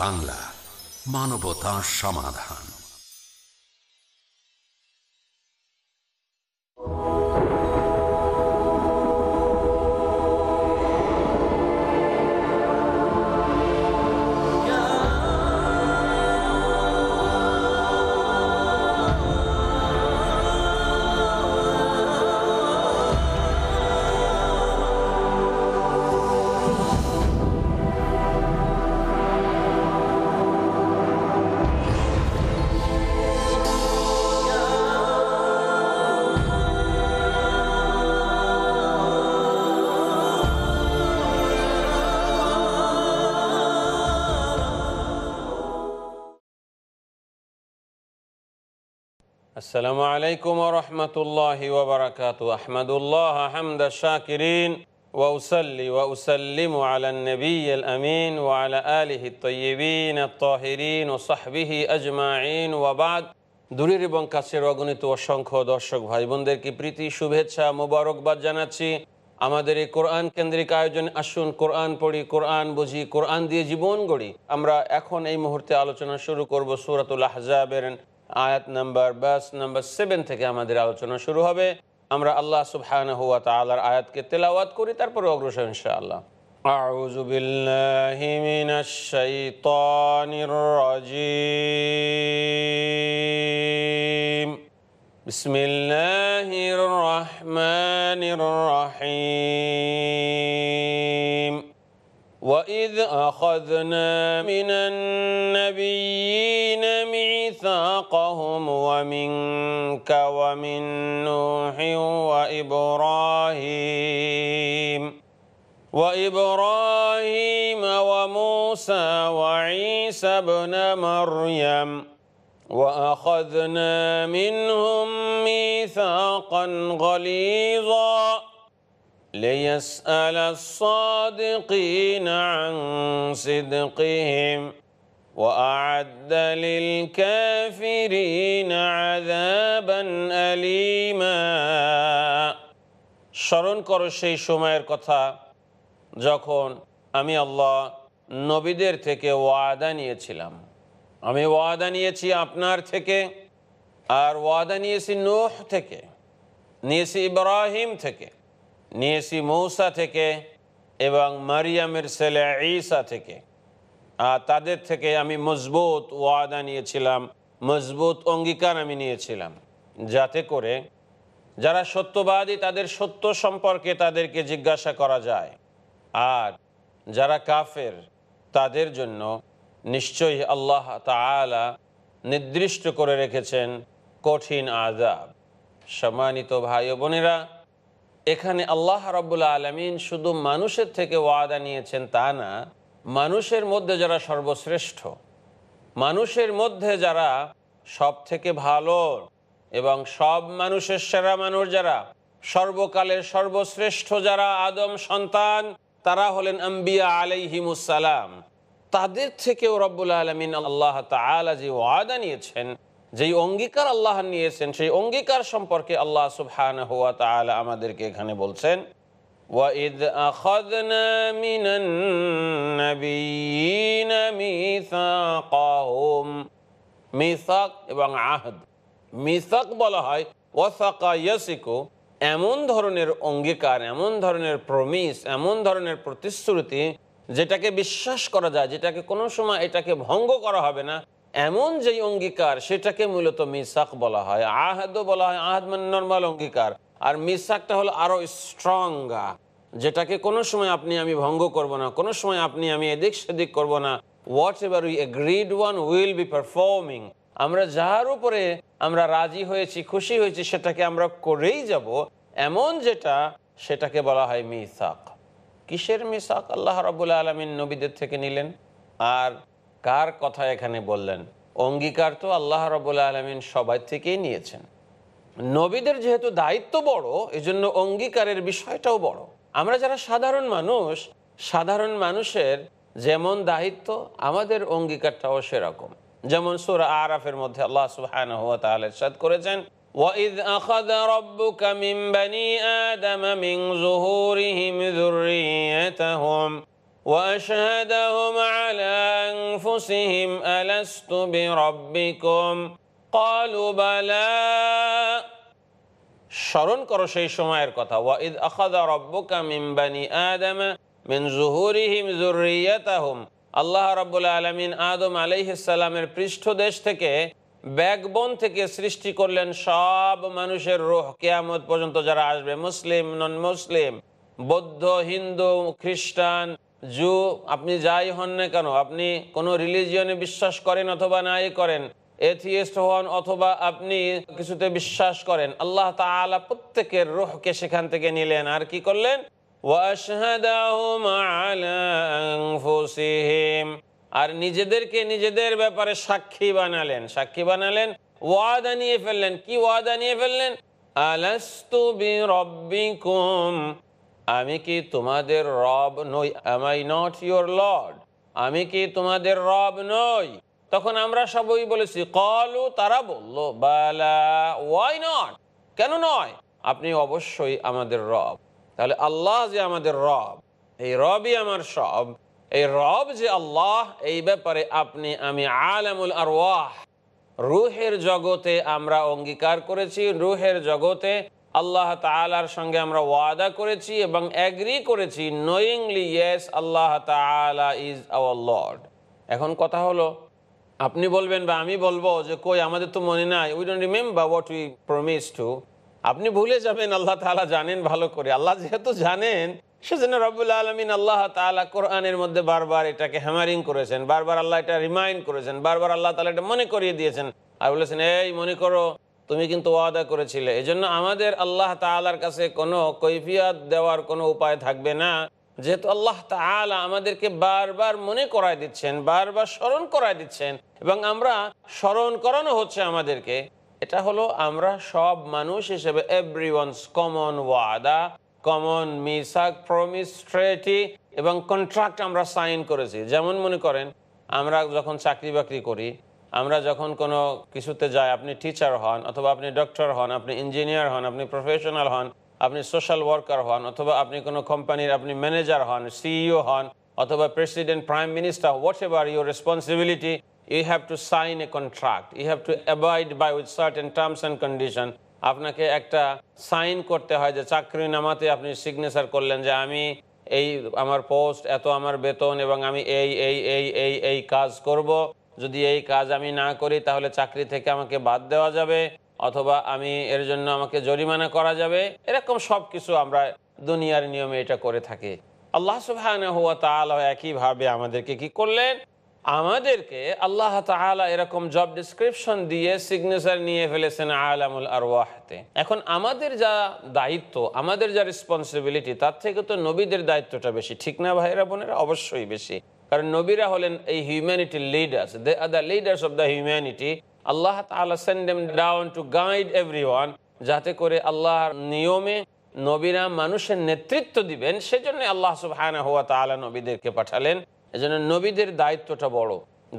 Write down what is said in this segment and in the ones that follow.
বাংলা মানবতা সমাধান। দূরের এবং কাছের অগণিত অসংখ্য দর্শক ভাই বোনদেরকে প্রীতি, শুভেচ্ছা, মোবারকবাদ জানাচ্ছি। আমাদের এই কোরআন কেন্দ্রিক আয়োজন, আসুন কোরআন পড়ি, কোরআন বুঝি, কোরআন দিয়ে জীবন গড়ি। আমরা এখন এই মুহূর্তে আলোচনা শুরু করব সুরাতুল আয়াত নাম্বার বাস নাম্বার সেভেন থেকে আমাদের আলোচনা শুরু হবে আমরা আল্লাহ সুবহান হুয়া তালার আয়াতকে তেলাওয়াত করি তারপরে অগ্রসর ইনশাআল্লাহ أعوذ بالله من الشيطان الرجيم بسم الله الرحمن الرحيم وإذ أخذنا من النبيين ميثاقهم ومنك ومن نوح وإبراهيم وإبراهيم وموسى وعيسى ابن مريم وأخذنا منهم ميثاقا غليظا ليسأل الصادقين عن صدقهم وأعد للكافرين عذابا أليما স্মরণ করো সেই সময়ের কথা যখন আমি আল্লাহ নবীদের থেকে ওয়াদা নিয়েছিলাম আমি ওয়াদা নিয়েছি আপনার থেকে আর ওয়াদা নিয়েছি নোহ থেকে নিয়েছি ইব্রাহিম থেকে নিয়েছি মৌসা থেকে এবং মারিয়ামের ছেলে ঈসা থেকে। আর তাদের থেকে আমি মজবুত ওয়াদা নিয়েছিলাম, মজবুত অঙ্গীকার আমি নিয়েছিলাম, যাতে করে যারা সত্যবাদী, তাদের সত্য সম্পর্কে তাদেরকে জিজ্ঞাসা করা যায়। আর যারা কাফের, তাদের জন্য নিশ্চয়ই আল্লাহ তালা নির্দিষ্ট করে রেখেছেন কঠিন আজাব সম্মানিত ভাই বোনেরা এখানে আল্লাহ রব্বুল্লা আলমিন শুধু মানুষের থেকে ওয়াদা নিয়েছেন তা না, মানুষের মধ্যে যারা সর্বশ্রেষ্ঠ, মানুষের মধ্যে যারা সব থেকে ভালো এবং সব মানুষের সেরা মানুষ যারা, সর্বকালের সর্বশ্রেষ্ঠ যারা আদম সন্তান, তারা হলেন আম্বিয়া আলাইহিমুসালাম তাদের থেকেও রব্বুল আলমিন আল্লাহ তালা যে ওয়াদা নিয়েছেন যেই অঙ্গীকার আল্লাহ নিয়েছেন সেই অঙ্গীকার সম্পর্কে আল্লাহ সুবহান হুয়া তালা আমাদেরকে এখানে বলছেন وَإِذْ أَخَذْنَا مِنَ النَّبِيِّينَ مِيثَاقَهُمْ মিসাক এবং আহদ মিসাক বলা হয় ওয়াসাকা ইয়াসিকু এমন ধরনের অঙ্গীকার এমন ধরনের প্রমিস এমন ধরনের প্রতিশ্রুতি যেটাকে বিশ্বাস করা যায় যেটাকে কোনো সময় এটাকে ভঙ্গ করা হবে না এমন যেই অঙ্গীকার, সেটাকে মূলত মিসাক বলা হয়। আহাদও বলা হয়, আহাদ মানে নর্মাল অঙ্গীকার। আর মিসাকটা হলো আরও স্ট্রং যেটাকে কোনো সময় আপনি আমি ভঙ্গ করব না, কোনো সময় আপনি আমি এদিক সেদিক করব না। Whatever we agreed one will be performing আমরা যার উপরে আমরা রাজি হয়েছি, খুশি হয়েছি, সেটাকে আমরা করেই যাব। এমন যেটা, সেটাকে বলা হয় মিসাক। কিসের মিসাক? আল্লাহ রাবুল আলমিন নবীদের থেকে নিলেন। আর কার কথা এখানে বললেন অঙ্গীকার তো আল্লাহ রবুল্লা আলমিন সবাই থেকেই নিয়েছেন নবীদের যেহেতু দায়িত্ব বড় এজন্য অঙ্গীকারের বিষয়টাও বড় আমরা যারা সাধারণ মানুষ সাধারণ মানুষের যেমন দায়িত্ব আমাদের অঙ্গীকারটাও সেরকম যেমন সুরা আরাফের মধ্যে আল্লাহ সুবহানাহু ওয়া তাআলা ইরশাদ করেছেন وَإِذْ أَخَذَ رَبُّكَ مِنْ بَنِي آدَمَ مِنْ ظُهُورِهِمْ ذُرِّيَّتَهُمْ وَأَشْهَدَهُمْ عَلَى أنفسهم ألست بربكم قالوا بلى স্মরণ করো সেই সময়ের কথা ওয়াইদ আখাদা রব্বুকা মিন বানি আদম মিন জুহুরিহিম যুররিয়াতাহুম আল্লাহ রাব্বুল আলামিন আদম আলাইহিস সালামের পৃষ্ঠদেশ থেকে ব্যাকবোন থেকে সৃষ্টি করলেন সব মানুষের রূহ কিয়ামত পর্যন্ত যারা আসবে মুসলিম নন মুসলিম বৌদ্ধ হিন্দু খ্রিস্টান জু, আপনি যাই হন না কেন, আপনি কোনো রিলিজিয়নে বিশ্বাস করেন অথবা নাই করেন এথিয়েস্ট হন অথবা আপনি কিছুতে বিশ্বাস করেন, আল্লাহ তাআলা প্রত্যেকের রুহকে সেখান থেকে নিলেন, আর কি করলেন? আর নিজেদেরকে নিজেদের ব্যাপারে সাক্ষী বানালেন সাক্ষী বানালেন, ওয়াদা নিয়ে ফেললেন, কি ওয়াদা নিয়ে ফেললেন? আলাস্তু বিরব্বিকুম আমি কি তোমাদের রব নই? Am I not your lord আমি কি তোমাদের রব নই? তখন আমরা সবই বলেছি, কলু তারা বলল, বালা ওয়াই নট কেন নয়? আপনি অবশ্যই আমাদের রব। তাহলে আল্লাহ যে আমাদের রব, এই রবই আমার সব। এই রব যে আল্লাহ, এই ব্যাপারে আপনি, আমি আলামুল আর রুহের জগতে আমরা অঙ্গীকার করেছি, রুহের জগতে আল্লাহ তালার সঙ্গে আমরা ওয়াদা করেছি এবং অ্যাগ্রি করেছি নোয়িংলি ইয়েস আল্লাহ তালা ইজ আওয়ার লর্ড এখন কথা হলো, আপনি বলবেন বা আমি বলব যে কই, আমাদের তো মনে নাই we don't remember what we promise to আপনি ভুলে যাবেন, আল্লাহ তালা জানেন ভালো করে। আল্লাহ যেহেতু জানেন, সেজন্য রবুল্লা আলমিন আল্লাহ তালা কোরআনের মধ্যে বারবার এটাকে হ্যামারিং করেছেন, বারবার আল্লাহ এটা রিমাইন্ড করেছেন, বারবার আল্লাহ তালা এটা মনে করিয়ে দিয়েছেন। আর বলেছেন, এই মনে করো তুমি কিন্তু ওয়াদা করেছিলে। এই জন্য আমাদের আল্লাহ তালার কাছে কোনো কৈফিয়াত দেওয়ার কোনো উপায় থাকবে না। যেহেতু আল্লাহ তালা আমাদেরকে বারবার মনে করায় দিচ্ছেন, বারবার স্মরণ করায় দিচ্ছেন, এবং আমরা স্মরণ করানো হচ্ছে আমাদেরকে, এটা হলো আমরা সব মানুষ হিসেবে এভরি ওয়ান্স কমন ওয়াদা কমন মিসাক প্রমিস ট্রেটি এবং কন্ট্রাক্ট আমরা সাইন করেছি। যেমন মনে করেন, আমরা যখন চাকরি বাকরি করি আমরা যখন কোনো কিছুতে যাই, আপনি টিচার হন অথবা আপনি ডক্টর হন, আপনি ইঞ্জিনিয়ার হন, আপনি প্রফেশনাল হন, আপনি সোশ্যাল ওয়ার্কার হন, অথবা আপনি কোনো কোম্পানির আপনি ম্যানেজার হন সিইও হন, অথবা president prime minister whatever your responsibility you have to sign a contract you have to avoid by with certain terms and condition আপনাকে একটা সাইন করতে হয় যে চাকরি নামাতে আপনি সিগনেচার করলেন যে আমি এই আমার পোস্ট এত আমার বেতন এবং আমি এই এই এই এই এই কাজ করব। যদি এই কাজ আমি না করি, তাহলে চাকরি থেকে আমাকে বাদ দেওয়া যাবে, অথবা আমি এর জন্য আমাকে জরিমানা করা যাবে। এরকম সব কিছু আমরা দুনিয়ার নিয়মে এটা করে থাকি। আল্লাহ সুবাহ একইভাবে আমাদেরকে কি করলেন? আমাদেরকে আল্লাহ তালা এরকম জব ডিসক্রিপশন দিয়ে সিগনেচার নিয়ে ফেলেছেন আলামুল আর এখন আমাদের যা দায়িত্ব, আমাদের যা রেসপন্সিবিলিটি তার থেকে তো নবীদের দায়িত্বটা বেশি। ঠিক না ভাইরা বোনেরা? অবশ্যই বেশি। কারণ নবীরা হলেন এই হিউম্যানিটির leaders they are the leaders of the humanity Allah down to guide every যাতে করে আল্লাহর নিয়মে নবীরা মানুষের নেতৃত্ব দিবেন। সেজন্য আল্লাহ সুবাহ হুয়া তালা নবীদেরকে পাঠালেন। এজন্য নবীদের দায়িত্বটা বড়।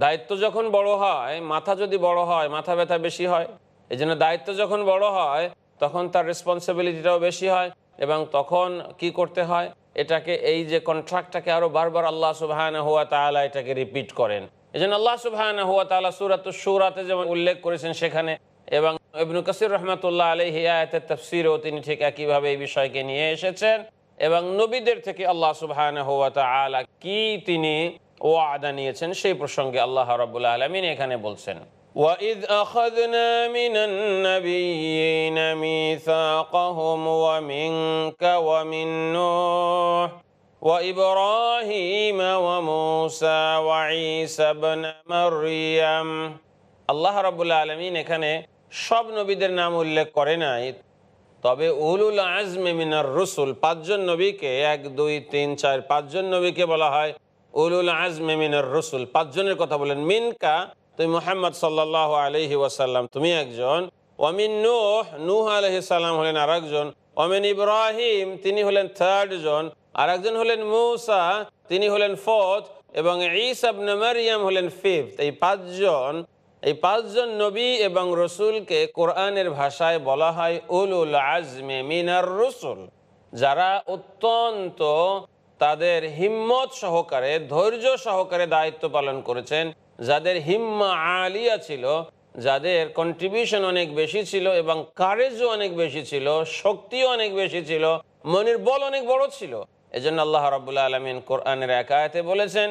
দায়িত্ব যখন বড় হয়, মাথা যদি বড় হয়, মাথা ব্যথা বেশি হয় এই জন্য দায়িত্ব যখন বড় হয়, তখন তার রেসপন্সিবিলিটিটাও বেশি হয় এবং তখন কি করতে হয়? এটাকে, এই যে কন্ট্রাক্টটাকে আরও বারবার আল্লাহ সুবাহান হুয়া তালা এটাকে রিপিট করেন। এই জন্য আল্লাহ সুবাহান হুয়া তালা সুরাত সুরাতে যেমন উল্লেখ করেছেন সেখানে, এবং ইবনু কাসির রহমতুল্লাহ আলহি আয়াতের তফসিরও তিনি ঠিক একইভাবে এই বিষয়কে নিয়ে এসেছেন, এবং নবীদের থেকে আল্লাহ সুবহান আলা কি তিনি ওয়াদা নিয়েছেন সেই প্রসঙ্গে আল্লাহ রাবুল আলমিন এখানে বলছেন। وَإِذْ أَخَذْنَا مِنَ النَّبِيِّينَ مِيثَاقَهُمْ وَمِنْكَ وَمِنْ نُوحٍ وَإِبْرَاهِيمَ وَمُوسَى وَعِيسَى بن مَرْيَمَ الله رب العالمين এখানে সব নবীদের নাম উল্লেখ করে নাই। তবে উলুল আজম মিনার রসুল, পাঁচজন নবীকে, এক, দুই, তিন, চার, পাঁচজন নবীকে বলা হয় উলুল আজম মিনার রসুল। পাঁচজনের কথা বলেন। মিনকা তুমি মোহাম্মদ সাল্লাহ আলহি ওয়াসাল্লাম, তুমি একজন। ওয়ামিন নুহ নুহ আলহি সাল্লাম হলেন আর একজন ওয়ামিন ইব্রাহিম, তিনি হলেন থার্ড জন। আর একজন হলেন মৌসা, তিনি হলেন ফোর্থ এবং ইসাব মারিয়াম হলেন ফিফথ এই পাঁচজন এই পাঁচজন নবী এবং রসুলকে কোরআনের ভাষায় বলা হয় উলুল আজমে মিনার রসুল। যারা অত্যন্ত তাদের হিম্মত সহকারে, ধৈর্য সহকারে দায়িত্ব পালন করেছেন। যাদের হিম্মা আলিয়া ছিল, যাদের কন্ট্রিবিউশন অনেক বেশি ছিল এবং কারেজও অনেক বেশি ছিল, শক্তিও অনেক বেশি ছিল মনির বল অনেক বড় ছিল। এজন্য আল্লাহ রাবুল্লাহ আলমিন কোরআনের একায়তে বলেছেন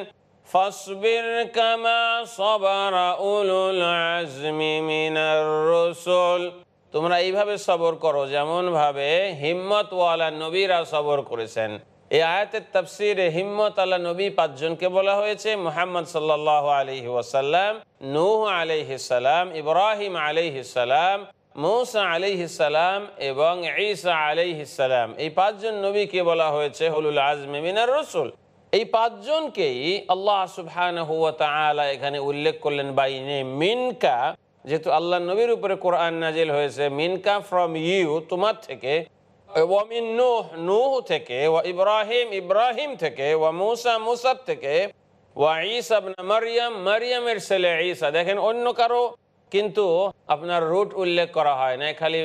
তোমরা এইভাবে সবর করো যেমন ভাবে হিম্মত ওয়ালা নবীরা সবর করেছেন। এই আয়াতের তাফসিরে হিম্মত আল্লাহ নবী পাঁচজনকে বলা হয়েছে, মোহাম্মদ সাল্লাহ আলহি ওয়াসাল্লাম, নূহ আলহিসাল্লাম ইব্রাহিম আলহিসাল্লাম মৌসা আলিহিসাল্লাম এবং ঈসা আলিহিসাল্লাম এই পাঁচজন নবীকে বলা হয়েছে হলুল আজমে মিনার রসুল। এই পাঁচজনকেই আল্লাহ সুবহান এখানে উল্লেখ করলেন বাইনে মিনকা। যেহেতু আল্লাহ নবীর উপরে কোরআন নাজিল হয়েছে, মিনকা ফ্রম ইউ, তোমার থেকে ওয়ামিন নূহ নূহ থেকে, ওয়া ইব্রাহিম ইব্রাহিম থেকে, ওয়া মুসা থেকে, ওয়া মারইয়াম, মারইয়ামের ছেলে ঈসা। দেখেন, অন্য কারও কিন্তু আপনার রুট উল্লেখ করা হয় না খালি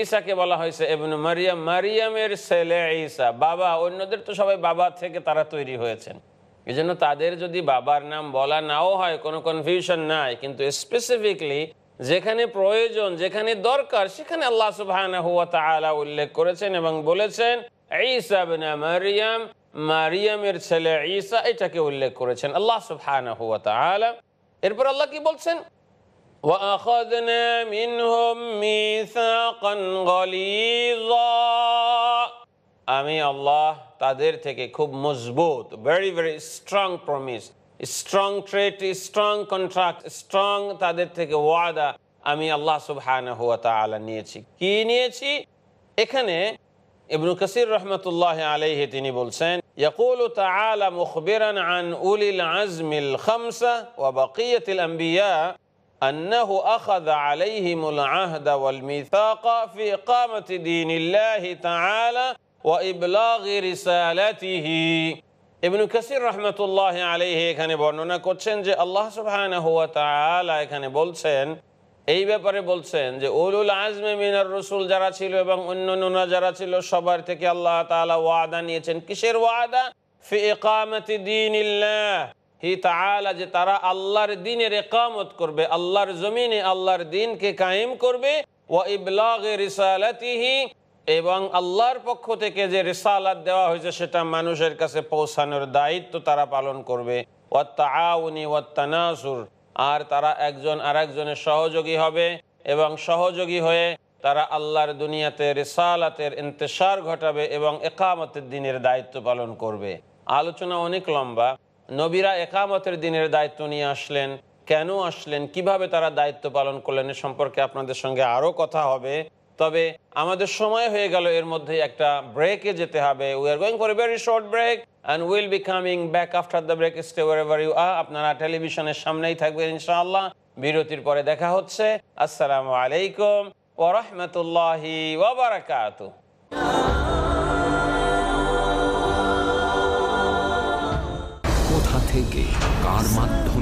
ঈসাকে বলা হয়েছে মারিয়াম মারিয়ামের ছেলে ঈসা। বাবা, অন্যদের তো সবাই বাবা থেকে তারা তৈরি হয়েছেন। এই তাদের যদি বাবার নাম বলা নাও হয়, কোনো কনফিউশন নাই। কিন্তু স্পেসিফিকলি যেখানে প্রয়োজন যেখানে দরকার সেখানে আল্লাহ সুবাহ উল্লেখ করেছেন এবং বলেছেন ঈসা বিন মারিয়াম মারিয়ামের ছেলে ঈসা এটাকে উল্লেখ করেছেন আল্লাহ সুবাহ এরপর আল্লাহ কি বলছেন وأخذنا منهم ميثاقا غليظا আমি আল্লাহ তাদের থেকে খুব মজবুত very very strong promise strong treaty strong contract strong তাদের থেকে ওয়াদা আমি আল্লাহ সুবহানাহু ওয়া তাআলা নিয়েছি কি নিয়েছি এখানে ইবনু কাসির রহমতুল্লাহ আলাইহি তিনি বলছেন يقول تعالى مخبرا عن أولي العزم الخمسة وبقية الأنبياء أنه أخذ عليهم العهد والميثاق في إقامة دين الله تعالى وإبلاغ رسالته ইবনু কাসির রহমতুল্লাহ আলাইহি এখানে বর্ণনা করছেন যে আল্লাহ তাআলা এখানে বলছেন, এই ব্যাপারে বলছেন যে, উলুল আজমে মিনার রসুল যারা ছিল এবং অন্য নুনা যারা ছিল, সবার থেকে আল্লাহ তাআলা ওয়াদা নিয়েছেন। কিসের ওয়াদা? ফি ইকামাতি দীনিল্লাহ। হি তাআলা, যে তারা আল্লাহর দিনের একামত করবে, আল্লাহর জমিনে আল্লাহর দিনকে কায়েম করবে। ওয়া ইবলাগে রিসালাতিহি এবং আল্লাহর পক্ষ থেকে যে রিসালাত দেওয়া হয়েছে সেটা মানুষের কাছে পৌঁছানোর দায়িত্ব তারা পালন করবে। আর তারা একজন আরেকজনের সহযোগী হবে এবং সহযোগী হয়ে তারা আল্লাহর দুনিয়াতে রিসালাতের ইন্তেশার ঘটাবে এবং একামতের দিনের দায়িত্ব পালন করবে। আলোচনা অনেক লম্বা। নবীরা একামতের দিনের দায়িত্ব নিয়ে আসলেন। কেন আসলেন? কীভাবে তারা দায়িত্ব পালন করলেন এ সম্পর্কে আপনাদের সঙ্গে আরও কথা হবে। তবে আমাদের সময় হয়ে গেল, এর মধ্যে একটা ব্রেকে যেতে হবে। We are going for a very short break and will be coming back after the break stay ever you are আপনারা টেলিভিশনের সামনেই থাকবেন ইনশাআল্লাহ। বিরতির পরে দেখা হচ্ছে। আসসালামু আলাইকুম ওরহমতুল্লাহি ওবরাকাতু কোথা থেকে কার মাধ্যমে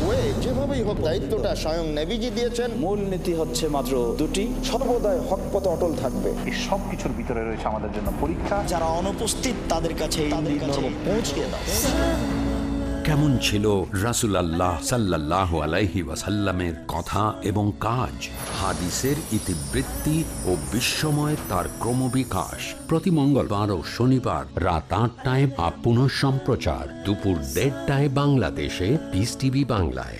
যেভাবেই হোক দায়িত্বটা স্বয়ং নেভিজি দিয়েছেন। মূল নীতি হচ্ছে মাত্র দুটি সর্বদাই হক পথে অটল থাকবে। এই সব কিছুর ভিতরে রয়েছে আমাদের জন্য পরীক্ষা। যারা অনুপস্থিত তাদের কাছে এই মর্ম পৌঁছে দাও। কেমন ছিল রাসুল আল্লাহ সাল্লাহ আলাইহি ওয়াসাল্লামের কথা এবং কাজ? হাদিসের ইতিবৃত্তি ও বিশ্বময় তার ক্রমবিকাশ। প্রতি মঙ্গলবার ও শনিবার রাত আটটায় বা পুনঃ সম্প্রচার দুপুর দেড়টায় বাংলাদেশে পিস টিভি বাংলায়।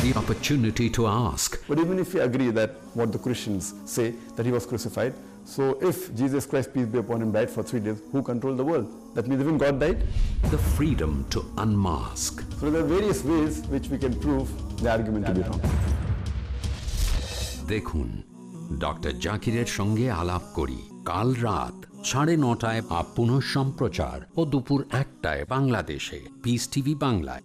The opportunity to ask But even if we agree that what the Christians say, that he was crucified, so if Jesus Christ, peace be upon him, died for three days, who controlled the world? That means even God died? the freedom to unmask. So there are various ways which we can prove the argument to be wrong. দেখুন doctor জাকিরের সঙ্গে আলাপ করি কাল রাত সাড়ে নটায় up পুনঃ সম্প্রচার ও দুপুর একটায় বাংলাদেশে পিস টিভি বাংলায়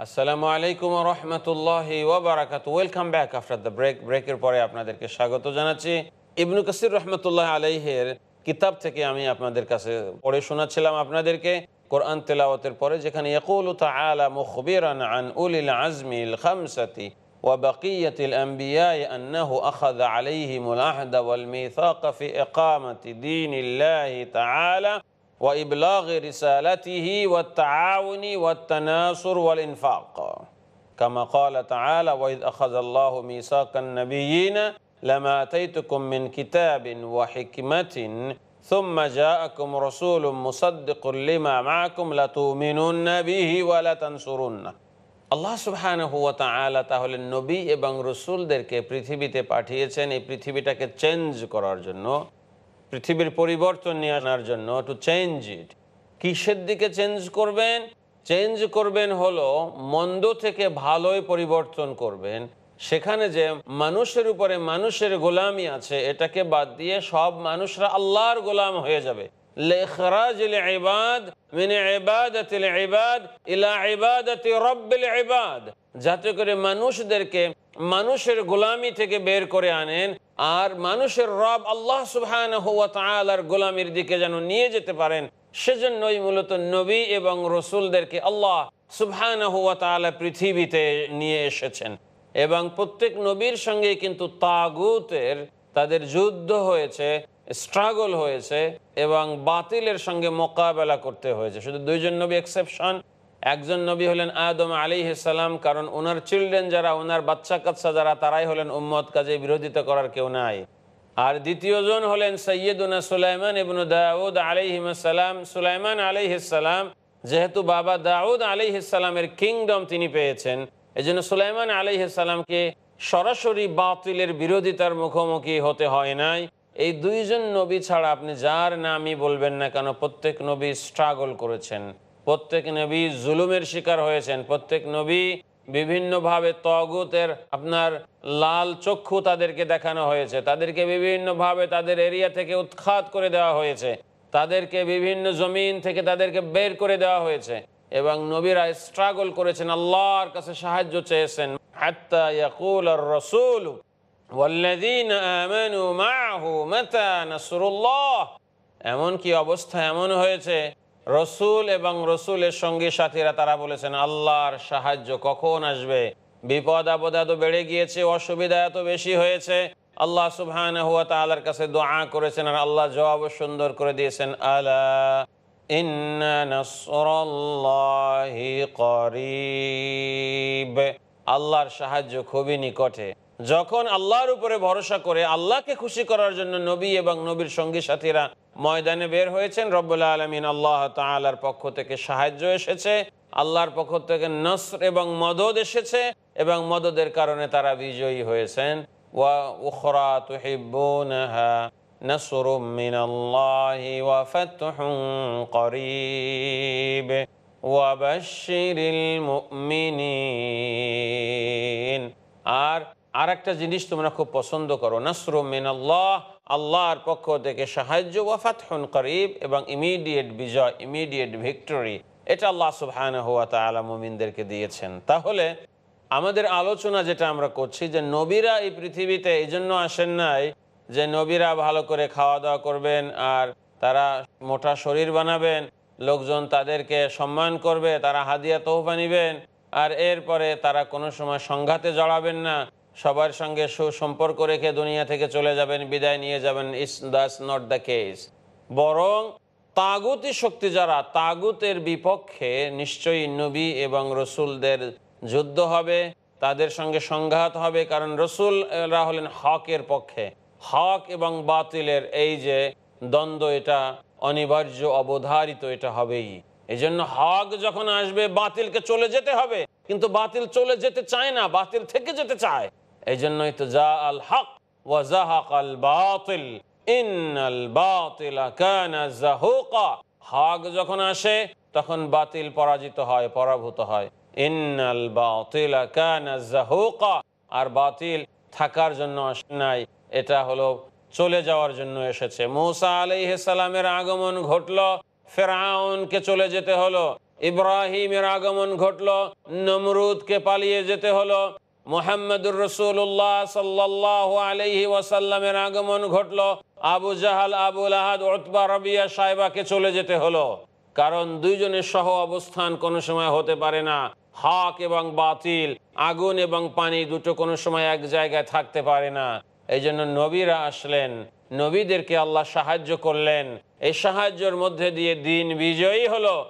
আসসালামু আলাইকুম রহমতুল্লাহ ওবরাকাত welcome back after the break ব্রেকের পরে আপনাদেরকে স্বাগত জানাচ্ছি ইবনু কাসির রহমতুল্লাহ আলাইহের কিতাব থেকে আমি আপনাদের কাছে পড়ে শোনাচ্ছিলাম আপনাদেরকে কোরআন তেলাওয়াতের পরে যেখানে ইয়াকুল তাআলা মুখবিরান আন উলিল আজমিল খামসাতি وبقية الأنبياء أنه أخذ عليهم العهد والميثاق في إقامة دين الله تعالى وإبلاغ رسالته والتعاون والتناصر والإنفاق كما قال تعالى وإذ أخذ الله ميثاق النبيين لما أتيتكم من كتاب وحكمة ثم جاءكم رسول مصدق لما معكم لتؤمنن به ولا تنصرنه আল্লাহ সুবহানাহু ওয়া তাআলা তাহলে নবী এবং রসুলদেরকে পৃথিবীতে পাঠিয়েছেন এই পৃথিবীটাকে চেঞ্জ করার জন্য পৃথিবীর পরিবর্তন নিয়ে আনার জন্য টু চেঞ্জ ইট কিসের দিকে চেঞ্জ করবেন? চেঞ্জ করবেন হলো মন্দ থেকে ভালোই পরিবর্তন করবেন। সেখানে যে মানুষের উপরে মানুষের গোলামি আছে, এটাকে বাদ দিয়ে সব মানুষরা আল্লাহর গোলাম হয়ে যাবে। যাতে করে মানুষদেরকে মানুষের গোলামি থেকে বের করে আনেন আর মানুষের রব আল্লাহ ওয়া তাআলার গোলামির দিকে যেন নিয়ে যেতে পারেন, সেজন্যই মূলত নবী এবং রসুলদেরকে আল্লাহ তাআলা পৃথিবীতে নিয়ে এসেছেন। এবং প্রত্যেক নবীর সঙ্গে কিন্তু তাগুতের তাদের যুদ্ধ হয়েছে স্ট্রাগল হয়েছে এবং বাতিলের সঙ্গে মোকাবেলা করতে হয়েছে। শুধু দুইজন নবী এক্সেপশন একজন নবী হলেন আদম আলী সালাম, কারণ ওনার চিলড্রেন যারা, ওনার বাচ্চা কাচ্চা যারা, তারাই হলেন উম্মত, কাজে বিরোধিতা করার কেউ নাই। আর দ্বিতীয়জন হলেন সৈয়দুনা সুলাইমান ইবনু দাউদ আলিহিসাল্লাম সুলাইমান আলিহিসাল্লাম যেহেতু বাবা দাউদ আলিহিসাল্লামের কিংডম তিনি পেয়েছেন এই জন্য সুলাইমান আলিহিসাল্লামকে সরাসরি বাতিলের বিরোধিতার মুখোমুখি হতে হয় নাই। এই দুইজন নবী ছাড়া আপনি যার নামই বলবেন না কেন, প্রত্যেক নবী স্ট্রাগল করেছেন। প্রত্যেক নবী জুলুমের শিকার হয়েছেন প্রত্যেক নবী বিভিন্নভাবে তগুতের আপনার লাল চক্ষু তাদেরকে দেখানো হয়েছে তাদেরকে বিভিন্নভাবে তাদের এরিয়া থেকে উৎখাত করে দেওয়া হয়েছে তাদেরকে বিভিন্ন জমিন থেকে তাদেরকে বের করে দেওয়া হয়েছে এবং নবীরা স্ট্রাগল করেছেন আল্লাহর কাছে সাহায্য চেয়েছেন হাত্তা ইয়াকুল আর রসুল والذين آمنوا معه متى نصر الله এমন কি অবস্থা এমন হয়েছে রসুল এবং রসুলের সঙ্গে সাথীরা তারা বলেছেন, আল্লাহর সাহায্য কখন আসবে? বিপদ, আপদ এত বেড়ে গিয়েছে, অসুবিধা এত বেশি হয়েছে। আল্লাহ সুবহান হুয়া তালার কাছে দোয়া করেছেন আর আল্লাহ জবাব সুন্দর করে দিয়েছেন, আলা আল্লাহর সাহায্য খুবই নিকটে। যখন আল্লাহর উপরে ভরসা করে আল্লাহকে খুশি করার জন্য নবী এবং নবীর সঙ্গী সাথীরা ময়দানে বের হয়েছেন রব্বুল্লাহ আলমিন আল্লাহ তালার পক্ষ থেকে সাহায্য এসেছে আল্লাহর পক্ষ থেকে নসর এবং মদদ এসেছে এবং মদদের কারণে তারা বিজয়ী হয়েছেন ওয়া উখরা তুহিব্বুনাহা نصر من الله وفتح قريب وبشر المؤمنين আর আর একটা জিনিস তোমরা খুব পছন্দ করো, নাসর মিন আল্লাহ আল্লাহর পক্ষ থেকে সাহায্য ওয়াফাতহুন করিব এবং ইমিডিয়েট বিজয়, ইমিডিয়েট ভিক্টরি, এটা আল্লাহ সুবহান হুয়া তালা মুমিনদেরকে দিয়েছেন। তাহলে আমাদের আলোচনা যেটা আমরা করছি যে নবীরা এই পৃথিবীতে এই জন্য আসেন নাই যে নবীরা ভালো করে খাওয়া দাওয়া করবেন আর তারা মোটা শরীর বানাবেন, লোকজন তাদেরকে সম্মান করবে, তারা হাদিয়া তোহফা নিবেন, আর এরপরে তারা কোনো সময় সংঘাতে জড়াবেন না। সবার সঙ্গে সুসম্পর্ক রেখে দুনিয়া থেকে চলে যাবেন, বিদায় নিয়ে যাবেন। Is that's not the case বরং তাগুতি শক্তি যারা, তাগুতের বিপক্ষে নিশ্চয়ই নবী এবং রসুলদের যুদ্ধ হবে, তাদের সঙ্গে সংঘাত হবে, কারণ রসুলরা হলেন হকের পক্ষে। হক এবং বাতিলের এই যে দ্বন্দ্ব, এটা অনিবার্য, অবধারিত এটা হবেই। এই জন্য হক যখন আসবে, বাতিলকে চলে যেতে হবে। কিন্তু বাতিল চলে যেতে চায় না, বাতিল থেকে যেতে চায়। এই জন্যই তো যা আল হক ওয়াজাহাক যখন আসে, তখন বাতিল পরাজিত হয়, পরাভূত হয়। আর বাতিল থাকার জন্য আসে নাই, এটা হলো চলে যাওয়ার জন্য এসেছে। মৌসা আলাইসালামের আগমন ঘটলো ফেরাউনকে চলে যেতে হলো, ইব্রাহিমের আগমন ঘটলো, নমরুদকে পালিয়ে যেতে হলো মোহাম্মদুর রসুল্লাহ সাল্লাহ আলহি ওয়াসাল্লামের আগমন ঘটলো। আবু জাহাল আবুল আহাদ ওতবা রবিয়া সাহেবাকে চলে যেতে হলো। কারণ দুইজনের সহ অবস্থান কোনো সময় হতে পারে না। হক এবং বাতিল, আগুন এবং পানি দুটো কোনো সময় এক জায়গায় থাকতে পারে না। এই জন্য নবীরা আসলেন। নবীদেরকে আল্লাহ সাহায্য করলেন। এই সাহায্যের মধ্যে দিয়ে দিন বিজয়ী হলো।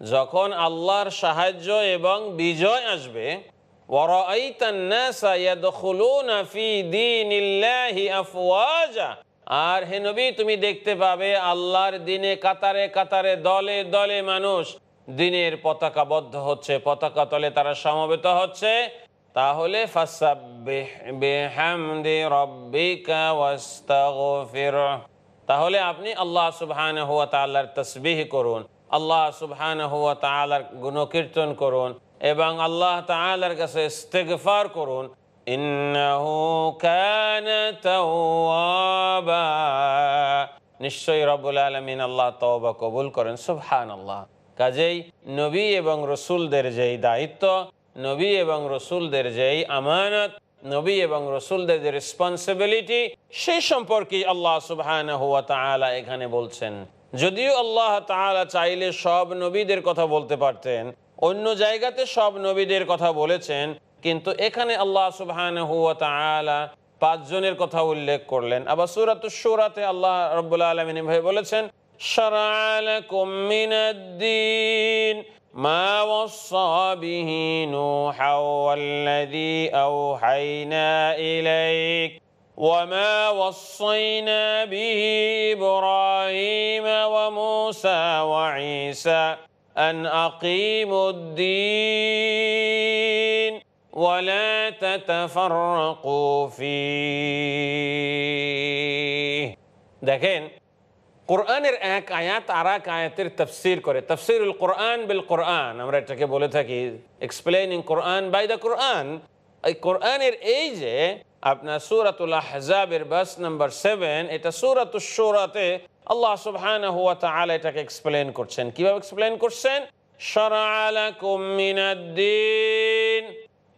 যখন আল্লাহর সাহায্য এবং বিজয় আসবে আর হে নবী, তুমি দেখতে পাবে আল্লাহর দিনে কাতারে কাতারে, দলে দলে মানুষ দিনের পতাকা বদ্ধ হচ্ছে, পতাকা তলে তারা সমবেত হচ্ছে। তাহলে তাহলে আপনি আল্লাহ সুবহান তসবিহ করুন। আল্লাহ সুবহান হুয়া তাআলার গুণকীর্তন করুন এবং আল্লাহ তাআলার কাছে ইস্তেগফার করুন। নিশ্চয়ই রব্বুল আলামিন আল্লাহ তওবা কবুল করেন। সুবহান আল্লাহ কাজেই নবী এবং রসুলদের যেই দায়িত্ব, নবী এবং রসুলদের যেই আমানত, নবী এবং রসুলদের যে রেসপন্সিবিলিটি সেই সম্পর্কে আল্লাহ সুবহানাহু ওয়া তাআলা এখানে বলছেন। যদিও আল্লাহ তাআলা চাইলে সব নবীদের কথা বলতে পারতেন, অন্য জায়গাতে সব নবীদের কথা বলেছেন, কিন্তু এখানে আল্লাহ সুবহানাহু ওয়া তাআলা পাঁচজনের কথা উল্লেখ করলেন। আবার সূরাতুশ সুরাতে আল্লাহ রাব্বুল আলামিন ভাই বলেছেন নূহা ইলাইক। وما وصينا به إبراهيم وموسى وعيسى أن أقيموا الدين ولا تتفرقوا فيه দেখেন কোরআনের এক আয়াত আর এক আয়াতের তফসির করে তফসিরুল কোরআন বিল কোরআন আমরা এটাকে বলে থাকি explaining Quran by the Quran এই কোরআনের এই যে আপনার সুরাতুল আহজাবের বাস নাম্বার সেভেন এটা সুরাতুল সুরাতে আল্লাহ তাআলা এটাকে এক্সপ্লেন করছেন। কীভাবে এক্সপ্লেন করছেন?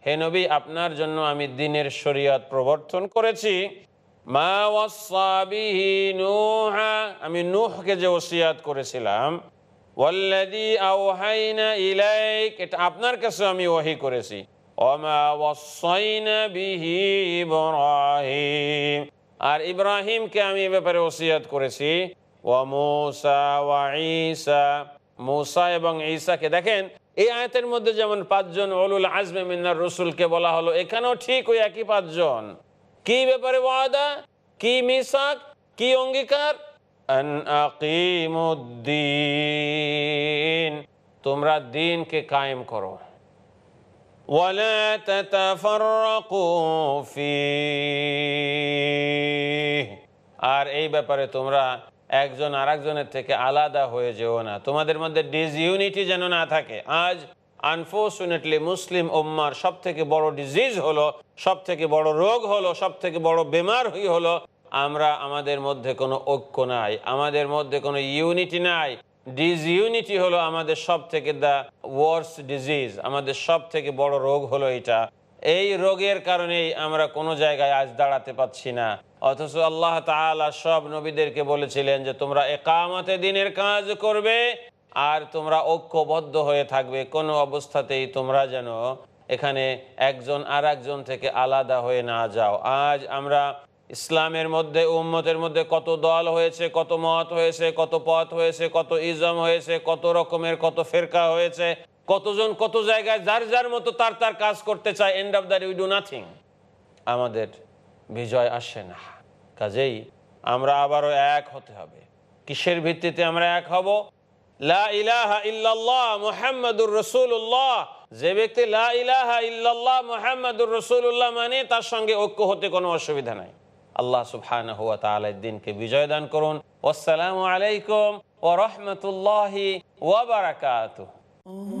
হে নবী, আপনার জন্য আমি দিনের শরীয়ত প্রবর্তন করেছি। মা আমি নূহকে যে ওসিয়াত করেছিলাম এটা আপনার কাছে আমি ওহী করেছি। ওয়াসাইনা বিহি ইব্রাহিম আর ইব্রাহিমকে আমি এ ব্যাপারে ওসিয়াত করেছি। ও ওয়া ঈসা। মুসা এবং ঈসাকে দেখেন, এই আয়াতের মধ্যে যেমন পাঁচজন অলুল আজমে মিনার রসুলকে বলা হলো, এখানেও ঠিক ওই একই পাঁচজন। কি ব্যাপারে ওয়াদা? কি মিসাক? কি অঙ্গীকার? তোমরা দিনকে কায়েম করো। ولا تتفرقوا فيه আর এই ব্যাপারে তোমরা একজন আরেকজনের থেকে আলাদা হয়ে যেও না তোমাদের মধ্যে ডিসইউনিটি যেন না থাকে আজ আনফর্চুনেটলি মুসলিম উম্মার সব থেকে বড় ডিজিজ হলো সব থেকে বড় রোগ হলো সব থেকে বড় বেমার হই হলো আমরা আমাদের মধ্যে কোনো ঐক্য নাই আমাদের মধ্যে কোনো ইউনিটি নাই ডিসইউনিটি হলো আমাদের সব থেকে দ্য ওয়ার্স ডিজিজ আমাদের সব থেকে বড় রোগ হলো এটা। এই রোগের কারণেই আমরা কোনো জায়গায় আজ দাঁড়াতে পাচ্ছি না। অথচ আল্লাহ তাআলা সব নবীদেরকে বলেছিলেন যে, তোমরা একামতে দিনের কাজ করবে আর তোমরা ঐক্যবদ্ধ হয়ে থাকবে। কোনো অবস্থাতেই তোমরা যেন এখানে একজন আর থেকে আলাদা হয়ে না যাও। আজ আমরা ইসলামের মধ্যে, উম্মতের মধ্যে কত দল হয়েছে, কত মত হয়েছে, কত পথ হয়েছে, কত ইজম হয়েছে, কত রকমের, কত ফেরকা হয়েছে, কতজন কত জায়গায় যার যার মতো তার তার কাজ করতে চায় end of the we do nothing আমাদের বিজয় আসে না। কাজেই আমরা আবারও এক হতে হবে। কিসের ভিত্তিতে আমরা এক হব? লা ইলাহা ইল্লাল্লাহ যে ব্যক্তি লা ইলাহা ইল্লাল্লাহ মানে তার সঙ্গে ঐক্য হতে কোনো অসুবিধা নাই। আল্লাহ সুবহানাহু ওয়া তাআলা এর দিনকে বিজয় দান করুন আসসালামু আলাইকুম ওয়া রাহমাতুল্লাহি ওয়া বারাকাতুহু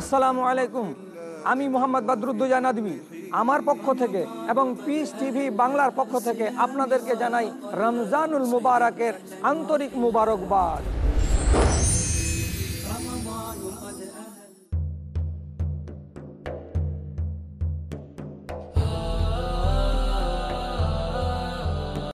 আসসালামু আলাইকুম। আমি মোহাম্মদ বাদরুদ্দুজা নাদবি। আমার পক্ষ থেকে এবং পিস টিভি বাংলার পক্ষ থেকে আপনাদেরকে জানাই রমজানুল মুবারকের আন্তরিক মুবারকবাদ।